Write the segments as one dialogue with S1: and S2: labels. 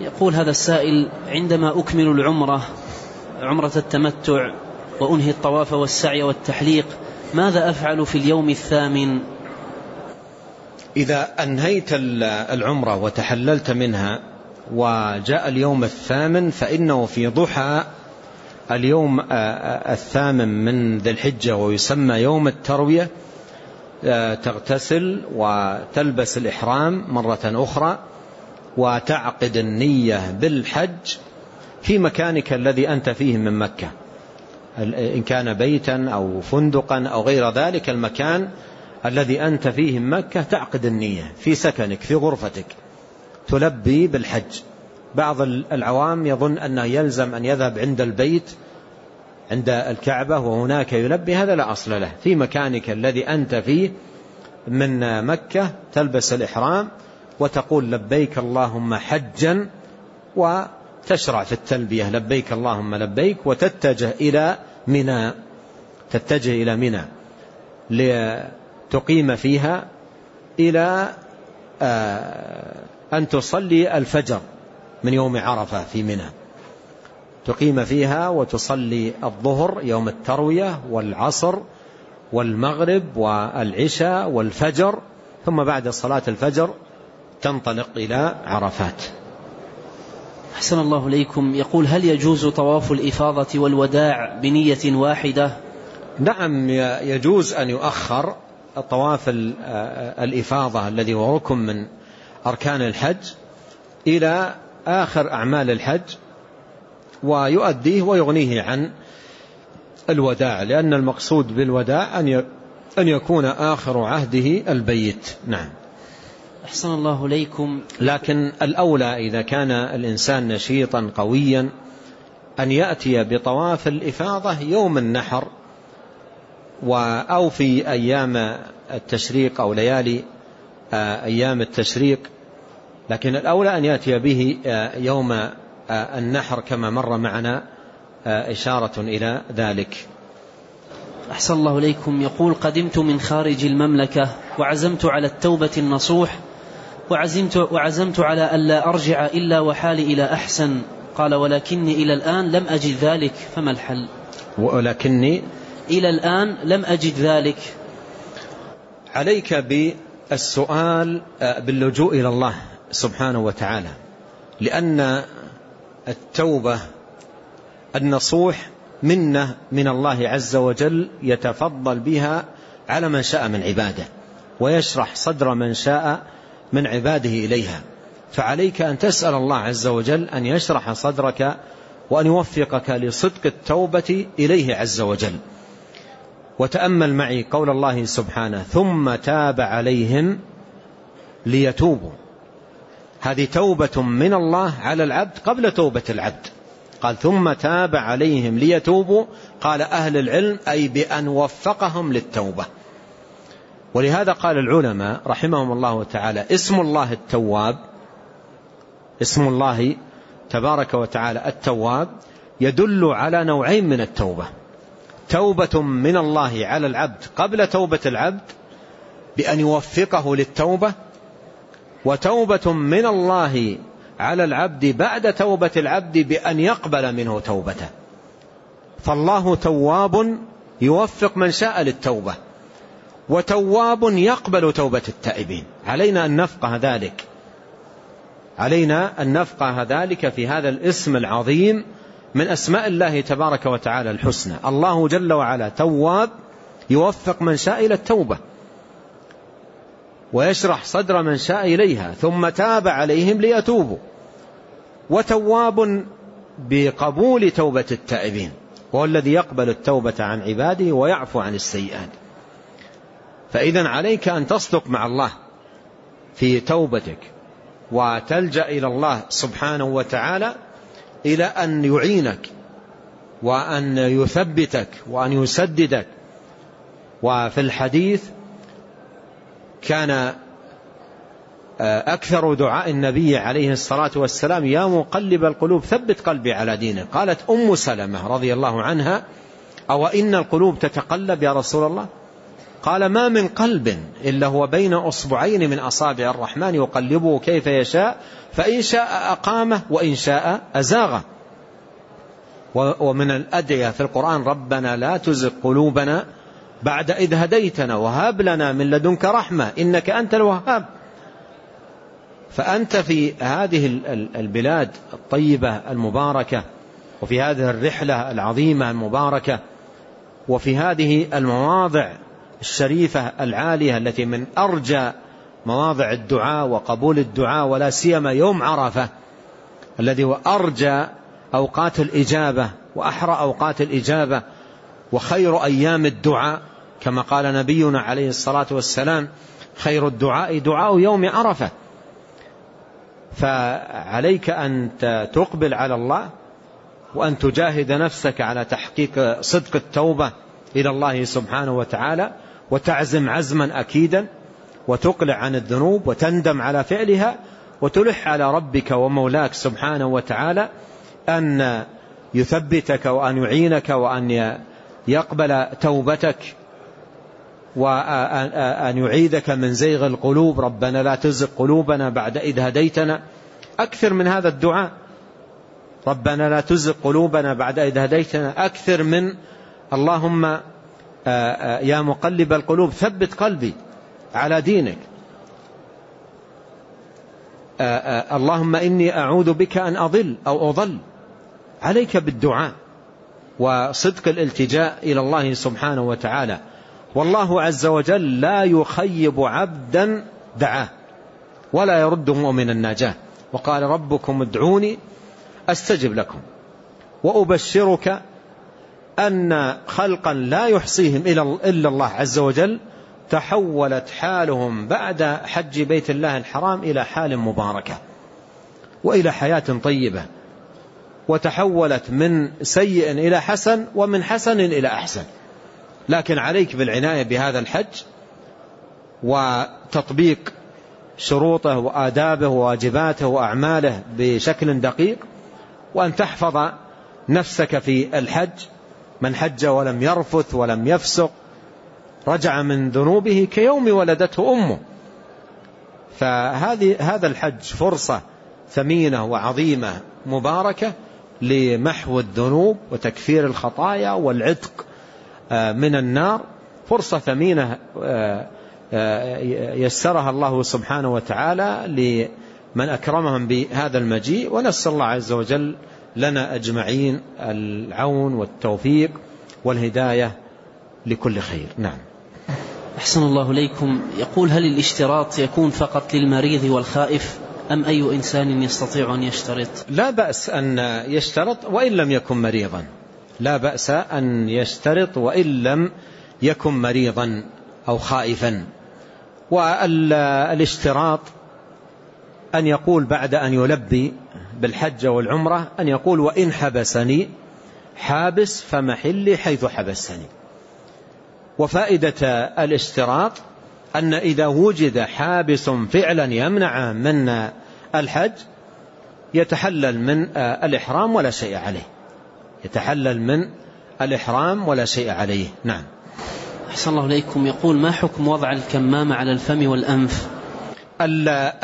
S1: يقول هذا السائل عندما أكمل العمرة عمرة التمتع وأنهي الطواف والسعي والتحليق ماذا أفعل في اليوم الثامن؟
S2: إذا أنهيت العمرة وتحللت منها وجاء اليوم الثامن فإنه في ضحى اليوم الثامن من ذي الحجة ويسمى يوم التروية تغتسل وتلبس الإحرام مرة أخرى. وتعقد النية بالحج في مكانك الذي أنت فيه من مكة. إن كان بيتا أو فندقا أو غير ذلك المكان الذي أنت فيه من مكة تعقد النية في سكنك في غرفتك. تلبي بالحج. بعض العوام يظن أنه يلزم أن يذهب عند البيت عند الكعبة وهناك يلبي. هذا لا أصل له. في مكانك الذي أنت فيه من مكة تلبس الإحرام وتقول لبيك اللهم حجا وتشرع في التلبية. لبيك اللهم لبيك وتتجه إلى منى تتجه إلى منى لتقيم فيها إلى أن تصلي الفجر من يوم عرفة في منى. تقيم فيها وتصلي الظهر يوم التروية والعصر والمغرب والعشاء والفجر ثم بعد صلاة الفجر تنطلق إلى عرفات.
S1: أحسن الله إليكم. يقول هل يجوز طواف الإفاضة والوداع بنية واحدة؟
S2: نعم يجوز أن يؤخر طواف الإفاضة الذي هو ركن من أركان الحج إلى آخر أعمال الحج ويؤديه ويغنيه عن الوداع لأن المقصود بالوداع أن يكون آخر عهده البيت. نعم.
S1: أحسن الله إليكم.
S2: لكن الأولى إذا كان الإنسان نشيطا قويا أن يأتي بطواف الإفاضة يوم النحر أو في أيام التشريق أو ليالي أيام التشريق. لكن الأولى أن يأتي به يوم النحر كما مر معنا إشارة إلى ذلك.
S1: أحسن الله إليكم. يقول قدمت من خارج المملكة وعزمت على التوبة النصوح وعزمت, وعزمت على ألا أرجع إلا وحالي إلى أحسن. قال ولكني إلى الآن لم أجد ذلك. فما الحل؟
S2: ولكني
S1: إلى الآن لم أجد ذلك.
S2: عليك بالسؤال باللجوء إلى الله سبحانه وتعالى لأن التوبة النصوح منة من الله عز وجل يتفضل بها على من شاء من عباده ويشرح صدر من شاء من عباده إليها. فعليك أن تسأل الله عز وجل أن يشرح صدرك وأن يوفقك لصدق التوبة إليه عز وجل. وتأمل معي قول الله سبحانه ثم تاب عليهم ليتوبوا. هذه توبة من الله على العبد قبل توبة العبد. قال ثم تاب عليهم ليتوبوا. قال أهل العلم أي بأن وفقهم للتوبة. ولهذا قال العلماء رحمهم الله تعالى اسم الله التواب اسم الله تبارك وتعالى التواب يدل على نوعين من التوبة. توبة من الله على العبد قبل توبة العبد بأن يوفقه للتوبة وتوبة من الله على العبد بعد توبة العبد بأن يقبل منه توبته. فالله تواب يوفق من شاء للتوبة. وتواب يقبل توبة التائبين. علينا أن نفقه ذلك. علينا أن نفقه ذلك في هذا الاسم العظيم من أسماء الله تبارك وتعالى الحسنى. الله جل وعلا تواب يوفق من شاء إلى التوبة. ويشرح صدر من شاء إليها. ثم تاب عليهم ليتوبوا. وتواب بقبول توبة التائبين. وهو الذي يقبل التوبة عن عباده ويعفو عن السيئات. فإذا عليك أن تصدق مع الله في توبتك وتلجأ إلى الله سبحانه وتعالى إلى أن يعينك وأن يثبتك وأن يسددك. وفي الحديث كان أكثر دعاء النبي عليه الصلاة والسلام يا مقلب القلوب ثبت قلبي على دينك. قالت أم سلمة رضي الله عنها أو إن القلوب تتقلب يا رسول الله؟ قال ما من قلب إلا هو بين أصبعين من أصابع الرحمن يقلبه كيف يشاء فإن شاء أقامه وإن شاء أزاغه. ومن الأدعية في القرآن ربنا لا تزغ قلوبنا بعد إذ هديتنا وهب لنا من لدنك رحمة إنك أنت الوهاب. فأنت في هذه البلاد الطيبة المباركة وفي هذه الرحلة العظيمة المباركة وفي هذه المواضع الشريفة العالية التي من أرجى مواضع الدعاء وقبول الدعاء ولا سيما يوم عرفة الذي هو أرجى أوقات الإجابة وأحرى أوقات الإجابة وخير أيام الدعاء كما قال نبينا عليه الصلاة والسلام خير الدعاء دعاء يوم عرفة. فعليك أن تقبل على الله وأن تجاهد نفسك على تحقيق صدق التوبة إلى الله سبحانه وتعالى. وتعزم عزما أكيدا وتقلع عن الذنوب وتندم على فعلها وتلح على ربك ومولاك سبحانه وتعالى أن يثبتك وأن يعينك وأن يقبل توبتك وأن يعيدك من زيغ القلوب. ربنا لا تزغ قلوبنا بعد إذ هديتنا. أكثر من هذا الدعاء. ربنا لا تزغ قلوبنا بعد إذ هديتنا. أكثر من اللهم يا مقلب القلوب ثبت قلبي على دينك. اللهم إني أعوذ بك أن أضل أو أضل عليك بالدعاء وصدق الالتجاء إلى الله سبحانه وتعالى. والله عز وجل لا يخيب عبدا دعاه ولا يرده من النجاة وقال ربكم ادعوني أستجب لكم وأبشرك أن خلقا لا يحصيهم إلا الله عز وجل تحولت حالهم بعد حج بيت الله الحرام إلى حال مباركة وإلى حياة طيبة وتحولت من سيء إلى حسن ومن حسن إلى أحسن. لكن عليك بالعناية بهذا الحج وتطبيق شروطه وآدابه وواجباته وأعماله بشكل دقيق وأن تحفظ نفسك في الحج من حج ولم يرفث ولم يفسق رجع من ذنوبه كيوم ولدته أمه. فهذه هذا الحج فرصة ثمينة وعظيمة مباركة لمحو الذنوب وتكفير الخطايا والعتق آه، من النار. فرصة ثمينة آه، آه، يسرها الله سبحانه وتعالى لمن أكرمهم بهذا المجيء. ونسأل الله عز وجل لنا أجمعين العون والتوفيق والهداية لكل خير. نعم.
S1: أحسن الله ليكم يقول هل الاشتراط يكون فقط للمريض والخائف أم أي إنسان يستطيع أن يشترط؟
S2: لا بأس أن يشترط وإن لم يكن مريضا. لا بأس أن يشترط وإن لم يكن مريضا أو خائفا. والاشتراط أن يقول بعد أن يلبي بالحج والعمرة أن يقول وإن حبسني حابس فمحلي حيث حبسني. وفائدة الاشتراط أن إذا وجد حابس فعلا يمنع من الحج يتحلل من الإحرام ولا شيء عليه. يتحلل من الإحرام ولا شيء عليه. نعم.
S1: أحسن الله إليكم. يقول ما حكم وضع الكمامة على الفم والأنف؟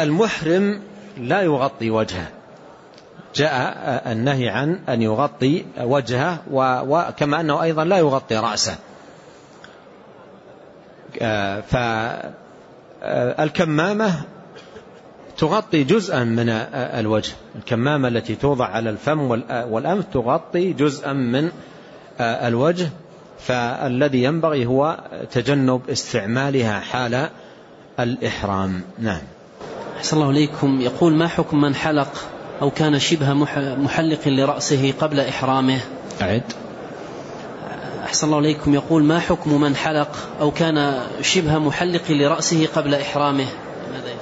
S2: المحرم لا يغطي وجهه. جاء النهي عن أن يغطي وجهه وكما أنه أيضا لا يغطي رأسه. فالكمامة تغطي جزءا من الوجه. الكمامة التي توضع على الفم والأنف تغطي جزءا من الوجه. فالذي ينبغي هو تجنب استعمالها حال الإحرام. نعم.
S1: أحسن الله إليكم. يقول ما حكم من حلق أو كان شبه محلق لرأسه قبل إحرامه.
S2: أعد.
S1: أحسن الله إليكم يقول ما حكم من حلق أو كان شبه محلق لرأسه قبل إحرامه؟ ماذا يفعل؟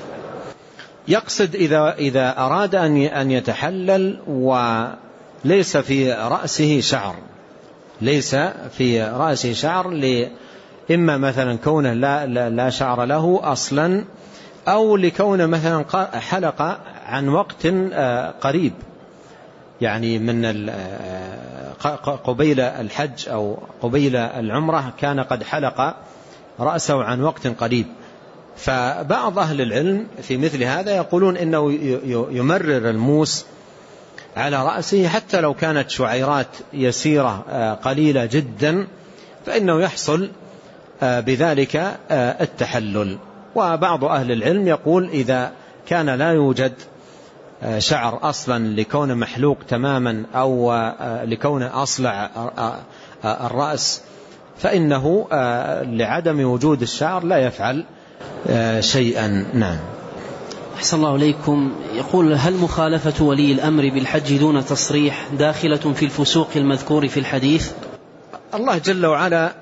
S2: يقصد إذا, إذا أراد أن يتحلل وليس في رأسه شعر. ليس في رأسه شعر إما مثلا كونه لا, لا, لا شعر له أصلا أو لكونه مثلا حلق عن وقت آه، قريب. يعني من آه، قبيل الحج أو قبيل العمرة كان قد حلق رأسه عن وقت قريب. فبعض أهل العلم في مثل هذا يقولون إنه يمرر الموس على رأسه حتى لو كانت شعيرات يسيرة قليلة جدا فإنه يحصل بذلك التحلل. وبعض أهل العلم يقول إذا كان لا يوجد شعر أصلا لكون محلوق تماما أو لكون أصلع الرأس فإنه لعدم وجود الشعر لا يفعل شيئا. نعم.
S1: أحسن الله إليكم. يقول هل مخالفة ولي الأمر بالحج دون تصريح داخلة في الفسوق المذكور في الحديث؟
S2: الله جل وعلا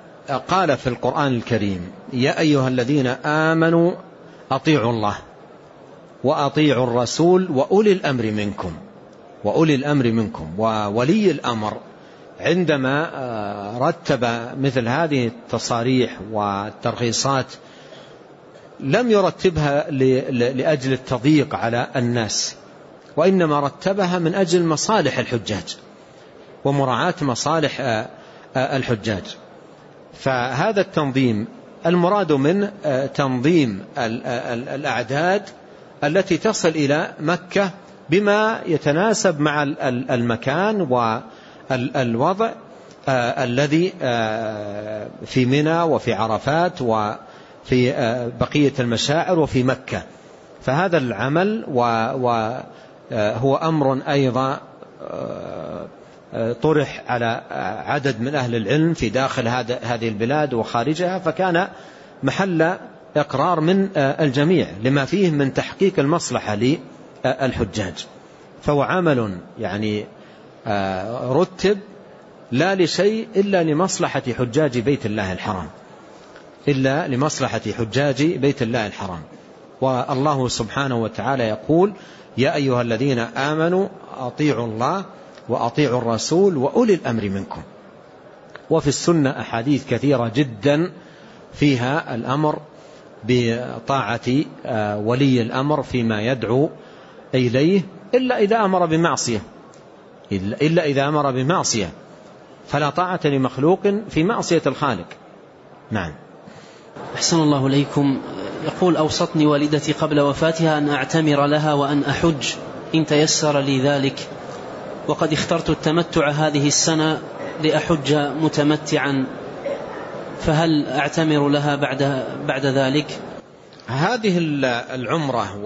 S2: قال في القرآن الكريم يا أيها الذين آمنوا أطيعوا الله. وأطيعوا الرسول وأولي الأمر منكم وأولي الأمر منكم وولي الأمر. عندما رتب مثل هذه التصاريح والترخيصات لم يرتبها لأجل التضييق على الناس وإنما رتبها من أجل مصالح الحجاج ومراعاة مصالح الحجاج. فهذا التنظيم المراد من تنظيم الأعداد التي تصل إلى مكة بما يتناسب مع المكان والوضع الذي في منى وفي عرفات وفي بقية المشاعر وفي مكة. فهذا العمل وهو أمر أيضا طرح على عدد من أهل العلم في داخل هذه البلاد وخارجها فكان محل إقرار من الجميع لما فيه من تحقيق المصلحة للحجاج. فهو عمل يعني رتب لا لشيء إلا لمصلحة حجاج بيت الله الحرام. إلا لمصلحة حجاج بيت الله الحرام. والله سبحانه وتعالى يقول يا أيها الذين آمنوا أطيعوا الله وأطيعوا الرسول وأولي الأمر منكم. وفي السنة أحاديث كثيرة جدا فيها الأمر بطاعة ولي الأمر فيما يدعو إليه إلا إذا أمر بمعصية. إلا إذا أمر بمعصية. فلا طاعة لمخلوق في معصية الخالق. نعم.
S1: أحسن الله إليكم. يقول أوصتني والدتي قبل وفاتها أن أعتمر لها وأن أحج. إن تيسر لي ذلك. وقد اخترت التمتع هذه السنة لأحج متمتعا. فهل أعتمر لها بعد, بعد ذلك؟
S2: هذه العمرة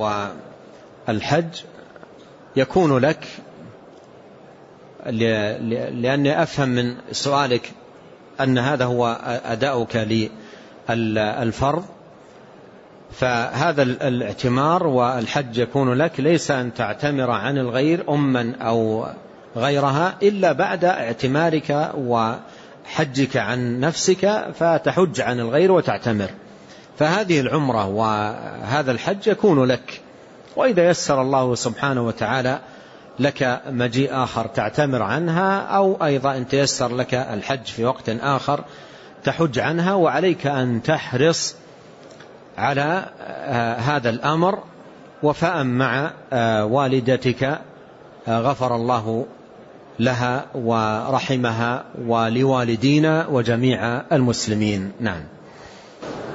S2: والحج يكون لك لأني أفهم من سؤالك أن هذا هو أداؤك للفرض فهذا الاعتمار والحج يكون لك ليس أن تعتمر عن الغير أما أو غيرها إلا بعد اعتمارك وحجك عن نفسك فتحج عن الغير وتعتمر. فهذه العمرة وهذا الحج يكون لك. وإذا يسر الله سبحانه وتعالى لك مجيء آخر تعتمر عنها أو أيضا إن تيسر لك الحج في وقت آخر تحج عنها وعليك أن تحرص على هذا الأمر. وفاء مع والدتك غفر الله لها ورحمها ولوالدينا وجميع المسلمين. نعم.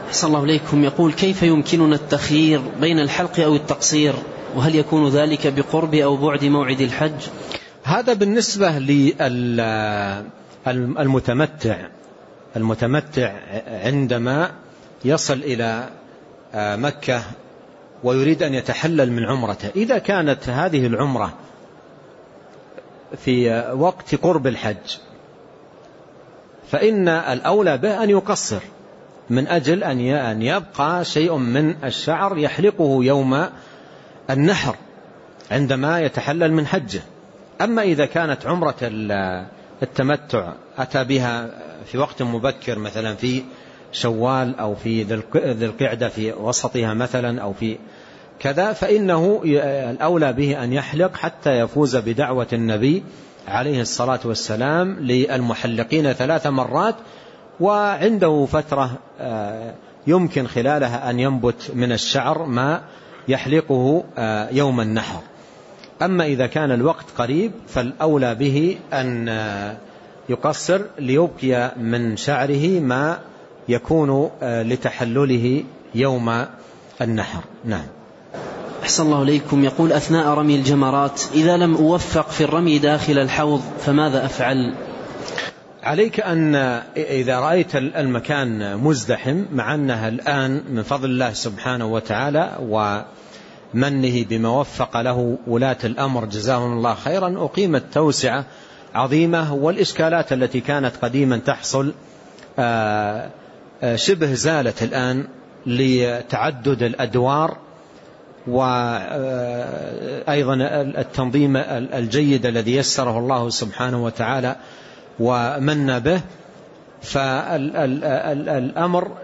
S1: أحسن الله إليكم. يقول كيف يمكننا التخيير بين الحلق أو التقصير؟ وهل يكون ذلك بقرب أو بعد موعد الحج؟
S2: هذا بالنسبة للمتمتع المتمتع. عندما يصل إلى مكة ويريد أن يتحلل من عمرته. إذا كانت هذه العمرة في وقت قرب الحج. فإن الأولى به أن يقصر من أجل أن يبقى شيء من الشعر يحلقه يوم النحر عندما يتحلل من حجه. أما إذا كانت عمرة التمتع أتى بها في وقت مبكر مثلا في شوال أو في ذي القعدة في وسطها مثلا أو في كذا فإنه الأولى به أن يحلق حتى يفوز بدعوة النبي عليه الصلاة والسلام للمحلقين ثلاث مرات وعنده فترة يمكن خلالها أن ينبت من الشعر ما يحلقه يوم النحر. أما إذا كان الوقت قريب فالأولى به أن يقصر ليبقي من شعره ما يكون لتحلله يوم النحر. نعم.
S1: أحسن الله إليكم. يقول أثناء رمي الجمرات إذا لم أوفق في الرمي داخل الحوض فماذا أفعل؟
S2: عليك أن إذا رأيت المكان مزدحم مع أنها الآن من فضل الله سبحانه وتعالى ومنه بما وفق له ولاة الأمر جزاهم الله خيرا أقيمت توسعة عظيمة والإشكالات التي كانت قديما تحصل آه، آه، شبه زالت الآن لتعدد الأدوار وأيضا التنظيم الجيد الذي يسره الله سبحانه وتعالى ومن به فالأمر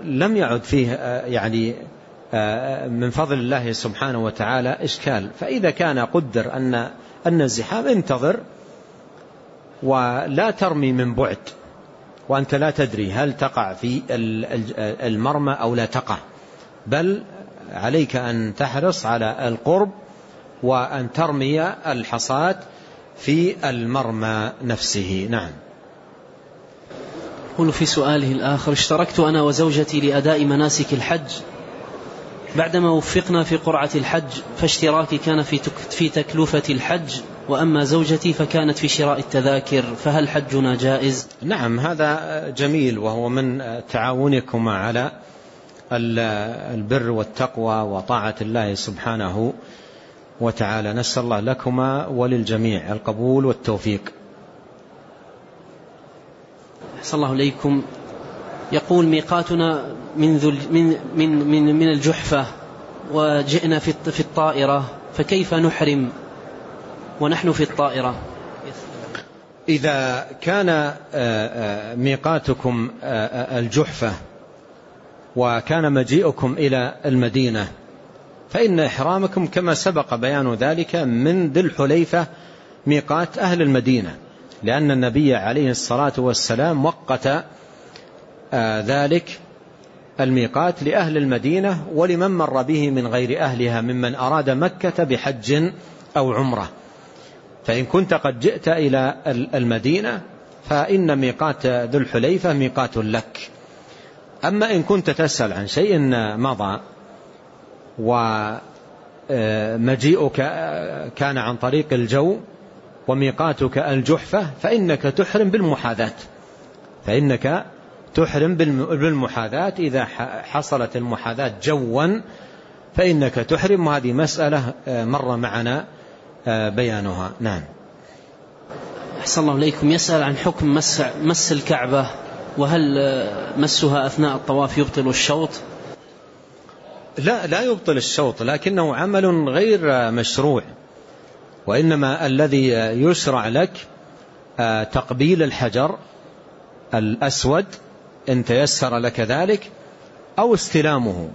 S2: لم يعد فيه يعني من فضل الله سبحانه وتعالى إشكال. فإذا كان قدر أن أن الزحام انتظر ولا ترمي من بعد وأنت لا تدري هل تقع في المرمى أو لا تقع بل عليك أن تحرص على القرب وأن ترمي الحصاة في المرمى نفسه. نعم.
S1: يقول في سؤاله الآخر اشتركت أنا وزوجتي لأداء مناسك الحج. بعدما وفقنا في قرعة الحج فاشتراكي كان في في تكلفة الحج وأما زوجتي فكانت في شراء التذاكر فهل حجنا جائز؟
S2: نعم هذا جميل وهو من تعاونكما على البر والتقوى وطاعة الله سبحانه وتعالى. نسأل الله لكما وللجميع القبول والتوفيق.
S1: أحسن الله إليكم. يقول ميقاتنا من, ذل من, من, من, من الجحفة وجئنا في في الطائرة فكيف نحرم ونحن في الطائرة؟
S2: إذا كان آه، آه، ميقاتكم آه، الجحفة وكان مجيئكم إلى المدينة. فإن إحرامكم كما سبق بيان ذلك من ذي الحليفة ميقات أهل المدينة لأن النبي عليه الصلاة والسلام وقت آه، ذلك الميقات لأهل المدينة ولمن مر به من غير أهلها ممن أراد مكة بحج أو عمرة. فإن كنت قد جئت إلى المدينة فإن ميقات ذو الحليفة ميقات لك. أما إن كنت تسأل عن شيء مضى ومجيئك كان عن طريق الجو وميقاتك الجحفة فإنك تحرم بالمحاذاة. فإنك تحرم بالمحاذاة. إذا حصلت المحاذاة جوا فإنك تحرم. وهذه مسألة مر معنا بيانها. نعم.
S1: أحسن الله إليكم. يسأل عن حكم مس, مس الكعبة. وهل مسها أثناء الطواف يبطل الشوط؟
S2: لا لا يبطل الشوط لكنه عمل غير مشروع وإنما الذي يشرع لك آه، تقبيل الحجر الأسود إن تيسر لك ذلك أو استلامه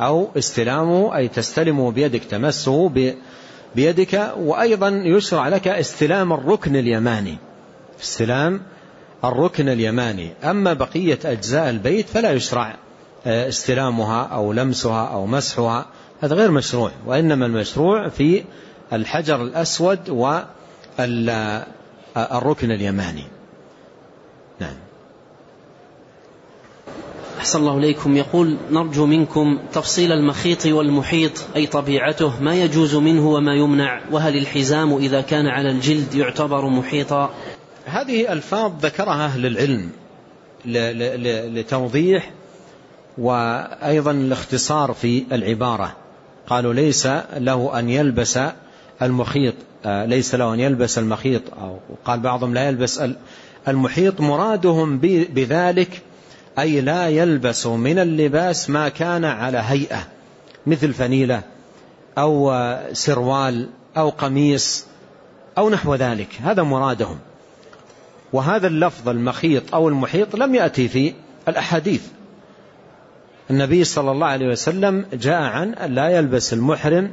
S2: أو استلامه أي تستلمه بيدك تمسه بيدك وأيضا يشرع لك استلام الركن اليماني استلام الركن اليماني. أما بقية أجزاء البيت فلا يشرع آه، استلامها أو لمسها أو مسحها. هذا غير مشروع وإنما المشروع في الحجر الأسود والركن اليماني. نعم.
S1: أحسن الله إليكم. يقول نرجو منكم تفصيل المخيط والمحيط أي طبيعته ما يجوز منه وما يمنع. وهل الحزام إذا كان على الجلد يعتبر محيطا؟
S2: هذه ألفاظ ذكرها أهل العلم لتوضيح وأيضا الاختصار في العبارة. قالوا ليس له أن يلبس المخيط آه، ليس له أن يلبس المخيط أو قال بعضهم لا يلبس المحيط. مرادهم بذلك أي لا يلبس من اللباس ما كان على هيئة مثل فنيلة أو سروال أو قميص أو نحو ذلك. هذا مرادهم. وهذا اللفظ المخيط أو المحيط لم يأتي في الأحاديث. النبي صلى الله عليه وسلم جاء عن لا يلبس المحرم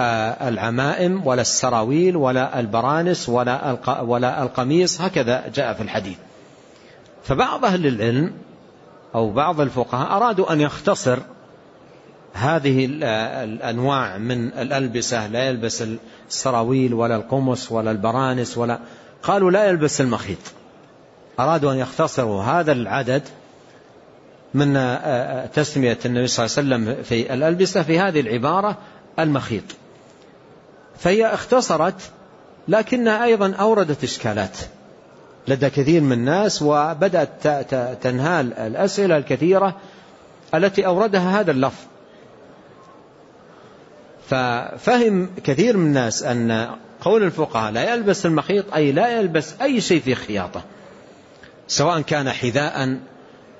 S2: آه، العمائم ولا السراويل ولا البرانس ولا ولا القميص هكذا جاء في الحديث. فبعض أهل العلم أو بعض الفقهاء أرادوا أن يختصر هذه الأنواع من الألبسة لا يلبس السراويل ولا القمص ولا البرانس ولا قالوا لا يلبس المخيط. أرادوا أن يختصروا هذا العدد من تسمية النبي صلى الله عليه وسلم في الألبسة في هذه العبارة المخيط. فهي اختصرت لكنها أيضا أوردت إشكالات لدى كثير من الناس وبدأت تنهال الأسئلة الكثيرة التي أوردها هذا اللفظ. ففهم كثير من الناس أن قول الفقهاء لا يلبس المخيط أي لا يلبس أي شيء في خياطة. سواء كان حذاء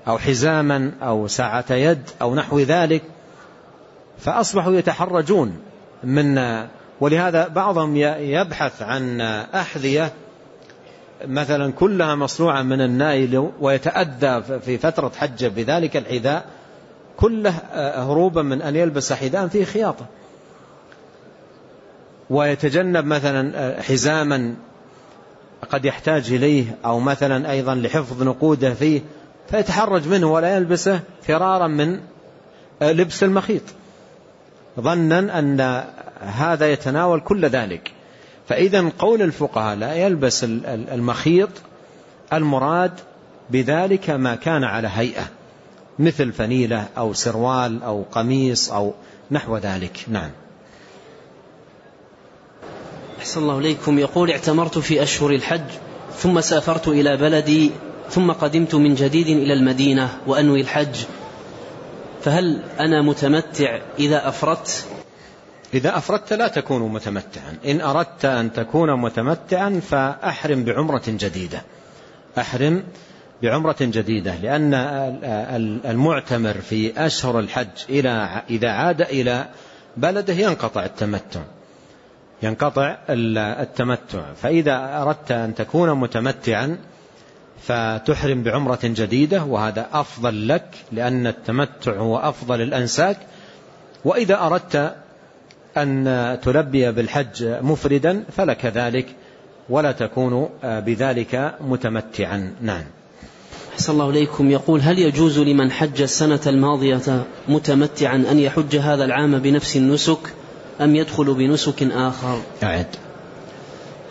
S2: أو حزاما أو ساعة يد أو نحو ذلك فأصبحوا يتحرجون من ولهذا بعضهم يبحث عن أحذية مثلا كلها مصنوعة من النايل ويتأذى في فترة حجة بذلك الحذاء كله هروبا من أن يلبس حذاء فيه خياطة. ويتجنب مثلا حزاما قد يحتاج إليه أو مثلا أيضا لحفظ نقوده فيه فيتحرج منه ولا يلبسه فرارا من لبس المخيط. ظنا أن هذا يتناول كل ذلك. فإذا قول الفقهاء لا يلبس المخيط المراد بذلك ما كان على هيئة مثل فنيلة أو سروال أو قميص أو نحو ذلك. نعم.
S1: أحسن الله إليكم. يقول اعتمرت في أشهر الحج ثم سافرت إلى بلدي ثم قدمت من جديد إلى المدينة وأنوي الحج. فهل أنا متمتع إذا أفردت؟
S2: إذا أفردت لا تكون متمتعا. إن أردت أن تكون متمتعا فأحرم بعمرة جديدة. أحرم بعمرة جديدة لأن المعتمر في أشهر الحج إذا عاد إلى بلده ينقطع التمتع. ينقطع التمتع. فإذا أردت أن تكون متمتعا فتحرم بعمرة جديدة وهذا أفضل لك لأن التمتع هو أفضل الأنساك. وإذا أردت أن تلبي بالحج مفردا فلك ذلك ولا تكون بذلك متمتعا. نعم.
S1: أحسن الله إليكم. يقول هل يجوز لمن حج السنة الماضية متمتعا أن يحج هذا العام بنفس النسك؟ أم يدخل بنسك آخر؟
S2: أعد.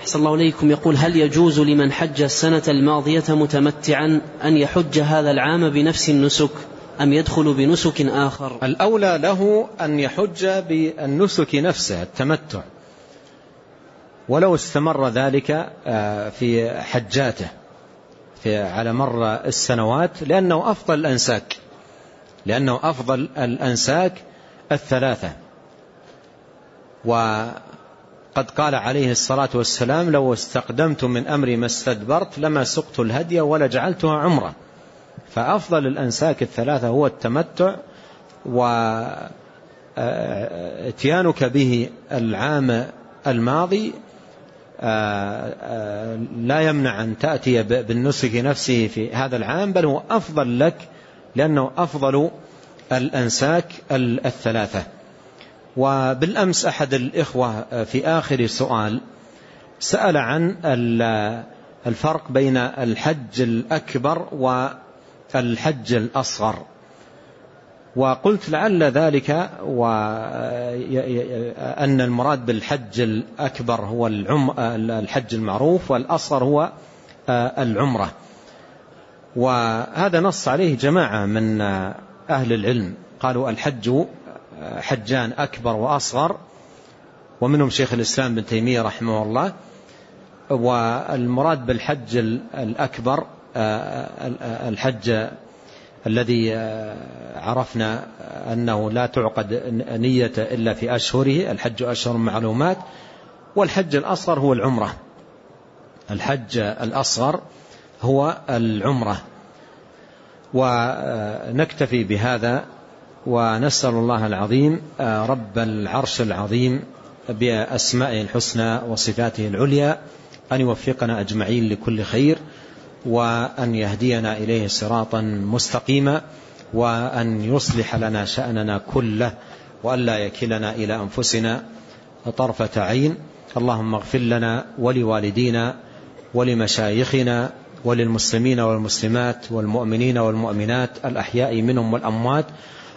S1: أحسن الله إليكم. يقول هل يجوز لمن حج السنة الماضية متمتعا أن يحج هذا العام بنفس النسك أم يدخل بنسك آخر؟
S2: الأولى له أن يحج بالنسك نفسه التمتع. ولو استمر ذلك آه، في حجاته في على مر السنوات لأنه أفضل الأنساك لأنه أفضل الأنساك الثلاثة. وقد قال عليه الصلاة والسلام لو استقدمت من أمري ما استدبرت لما سقت الهدي ولا جعلتها عمرة. فأفضل الأنساك الثلاثة هو التمتع واتيانك به العام الماضي لا يمنع أن تأتي بالنسك نفسه في هذا العام بل هو أفضل لك لأنه أفضل الأنساك الثلاثة. وبالأمس أحد الإخوة في آخر سؤال سأل عن الفرق بين الحج الأكبر والحج الأصغر. وقلت لعل ذلك وأن المراد بالحج الأكبر هو الحج المعروف والأصغر هو العمرة. وهذا نص عليه جماعة من أهل العلم. قالوا الحج حجان أكبر وأصغر ومنهم شيخ الإسلام بن تيمية رحمه الله والمراد بالحج الأكبر الحج الذي عرفنا أنه لا تعقد نية إلا في أشهره الحج أشهر معلومات والحج الأصغر هو العمرة. الحج الأصغر هو العمرة. ونكتفي بهذا ونسأل الله العظيم آه، رب العرش العظيم بأسمائه الحسنى وصفاته العليا أن يوفقنا أجمعين لكل خير وأن يهدينا إليه صراطا مستقيما وأن يصلح لنا شأننا كله وأن لا يكلنا إلى أنفسنا طرفة عين. اللهم اغفر لنا ولوالدينا ولمشايخنا وللمسلمين والمسلمات والمؤمنين والمؤمنات الأحياء منهم والأموات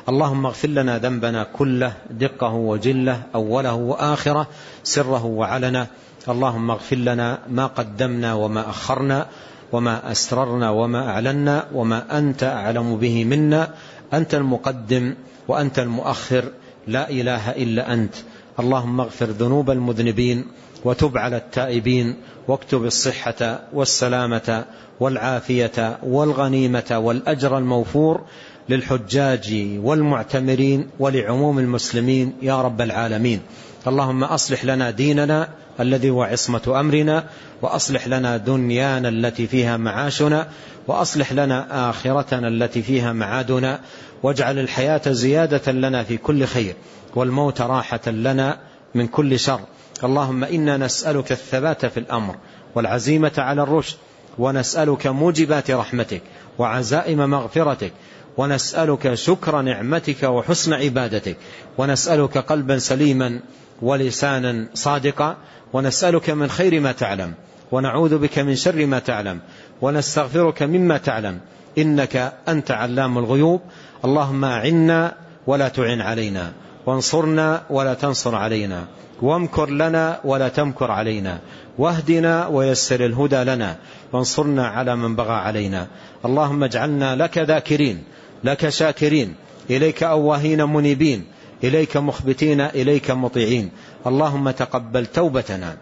S2: اللهم اغفر لنا ذنبنا كله دقه وجله أوله وآخره سره وعلنه. اللهم اغفر لنا ما قدمنا وما أخرنا وما أسررنا وما أعلنا وما أنت أعلم به منا. أنت المقدم وأنت المؤخر. لا إله إلا أنت. اللهم اغفر ذنوب المذنبين وتب على التائبين واكتب الصحة والسلامة والعافية والغنيمة والأجر الموفور. للحجاج والمعتمرين ولعموم المسلمين يا رب العالمين. اللهم أصلح لنا ديننا الذي هو عصمة أمرنا وأصلح لنا دنيانا التي فيها معاشنا وأصلح لنا آخرتنا التي فيها معادنا واجعل الحياة زيادة لنا في كل خير والموت راحة لنا من كل شر. اللهم إنا نسألك الثبات في الأمر والعزيمة على الرشد ونسألك موجبات رحمتك وعزائم مغفرتك ونسألك شكر نعمتك وحسن عبادتك. ونسألك قلبا سليما ولسانا صادقا. ونسألك من خير ما تعلم. ونعوذ بك من شر ما تعلم. ونستغفرك مما تعلم. إنك أنت علام الغيوب. اللهم أعنا ولا تعن علينا. وانصرنا ولا تنصر علينا. وامكر لنا ولا تمكر علينا. واهدنا ويسر الهدى لنا. وانصرنا على من بغى علينا. اللهم اجعلنا لك ذاكرين. لك شاكرين إليك أواهين منيبين إليك مخبتين إليك مطيعين. اللهم تقبل توبتنا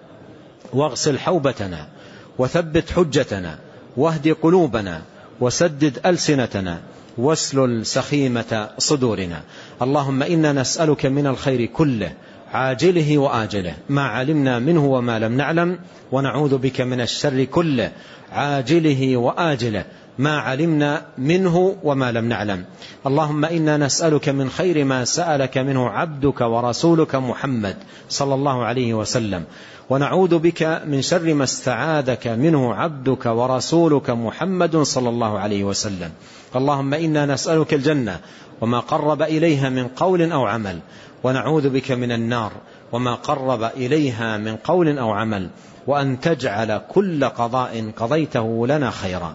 S2: واغسل حوبتنا وثبت حجتنا واهد قلوبنا وسدد ألسنتنا واسلل سخيمة صدورنا. اللهم إنا نسألك من الخير كله عاجله وآجله ما علمنا منه وما لم نعلم ونعوذ بك من الشر كله عاجله وآجله ما علمنا منه وما لم نعلم. اللهم إنا نسألك من خير ما سألك منه عبدك ورسولك محمد صلى الله عليه وسلم. ونعوذ بك من شر ما استعاذك منه عبدك ورسولك محمد صلى الله عليه وسلم. اللهم إنا نسألك الجنة وما قرب إليها من قول أو عمل. ونعوذ بك من النار وما قرب إليها من قول أو عمل. وأن تجعل كل قضاء قضيته لنا خيرا.